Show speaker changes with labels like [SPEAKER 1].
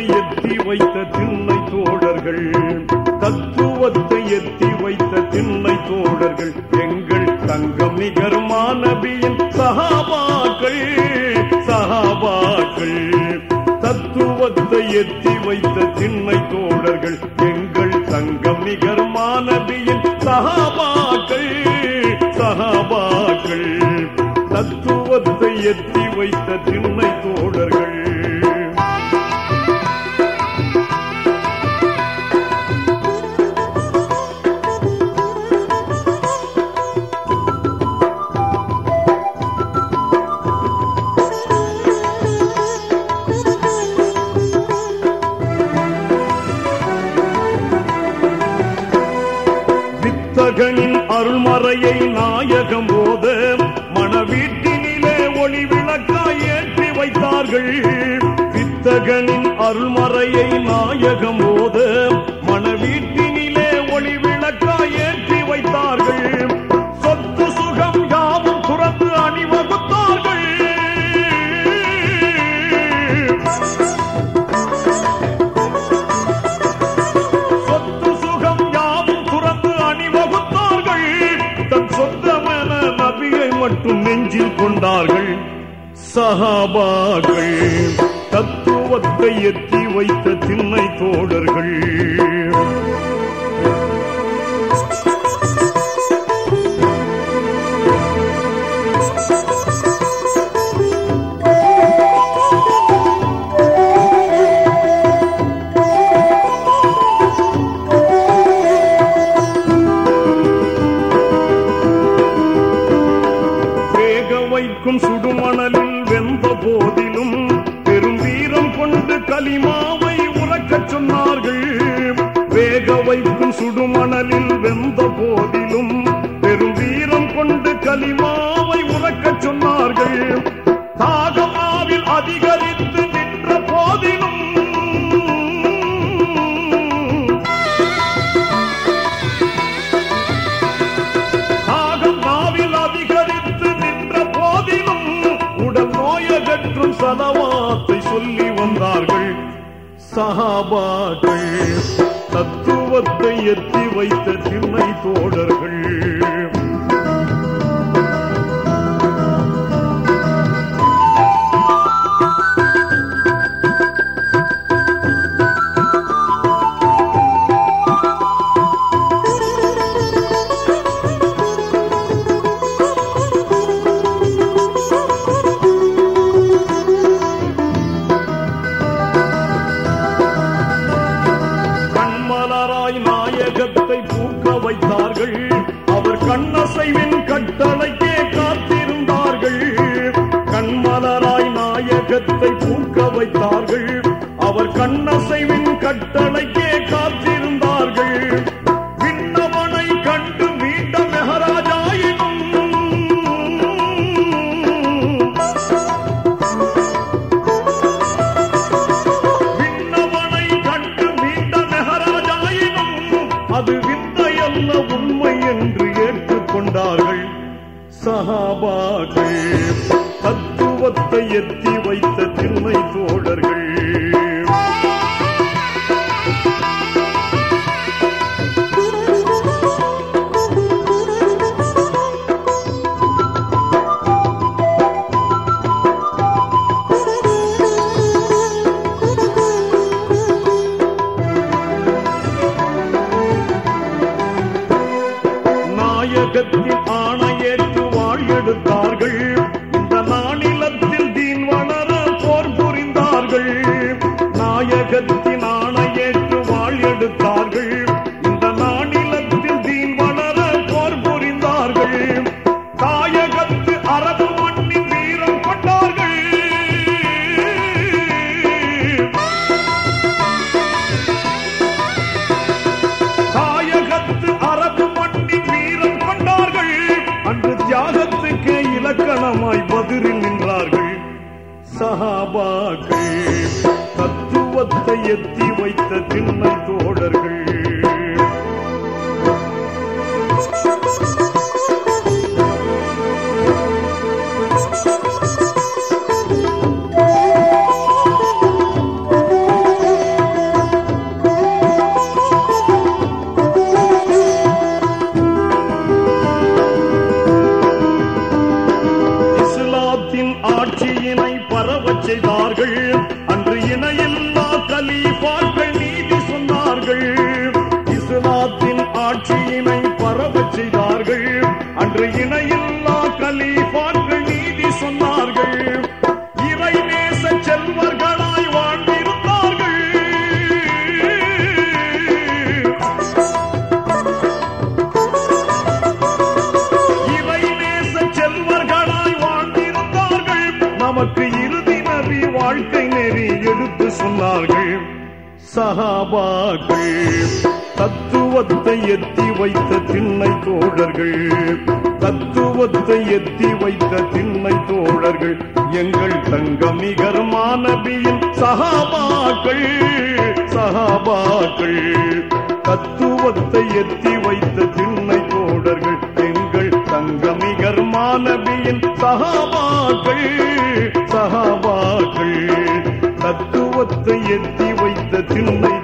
[SPEAKER 1] எத்தி வைத்த திண்ணை தோழர்கள். தத்துவத்தை எத்தி வைத்த திண்ணை தோழர்கள். எங்கள் தங்கம் நிகர் மாணவியின் சகாபாக்கள் சகாபாக்கள். தத்துவத்தை எத்தி வைத்த திண்ணை தோழர்கள். எங்கள் தங்கம் நிகர் மாணவியின் சகாபாக்கள் சகாபாக்கள். தத்துவத்தை எத்தி வைத்த திண்ணை வித்தகனின் அருள்மறையை நாயகம் போத மணவீட்டினிலே ஒளி விளக்காய் ஏற்றி வைத்தார்கள். வித்தகனின் அருள்மறையை நாயகம் சஹாபாக்கள் தத்துவத்தை எத்தி வைத்த திண்ணை தோழர்கள். வைக்கும் சுடுமணலில் வெந்த போதிலும் பெரும் வீரம் கொண்டு கலிமாவை உறக்கச் சொன்னார்கள். வேக வைக்கும் சுடுமணலில் வெந்த போதிலும் பாபாக்கள் தத்துவத்தை எத்தி வைத்த திண்ணை தோழர்கள். அவர் கண்ணசைவின் கட்டளைக்கே காத்திருந்தார்கள். விண்ணவனை கண்டு மீண்ட மெகராஜாயினும் விண்ணவனை கண்டு மீண்ட மெகராஜாயினும் அது விந்தையல்ல உண்மை என்று ஏற்றுக்கொண்டார்கள் சகாபாக்கள் தத்துவத்தை எத்தி வைத்த திண்மை தோழர்கள். the இலக்கணமாய் பதிரில் நின்றார்கள். சஹாபாக்கள் தத்துவத்தை எத்தி வைத்த திண்ணை தோழர்கள். வாழ்க்கை நெறி எடுத்து சொன்னார்கள். சகாபாக்கள் தத்துவத்தை எத்தி வைத்த திண்ணை தோழர்கள். தத்துவத்தை எத்தி வைத்த திண்ணை தோழர்கள். எங்கள் தங்கமிகர் மாணவியின் சகாபாக்கள் சகாபாக்கள் தத்துவத்தை எத்தி வைத்த திண்ணை தோழர்கள். எங்கள் தங்கமிகர் நபியின் சகாபாக்கள் சகாபாக்கள் தத்துவத்தை எத்தி வைத்த திண்ணை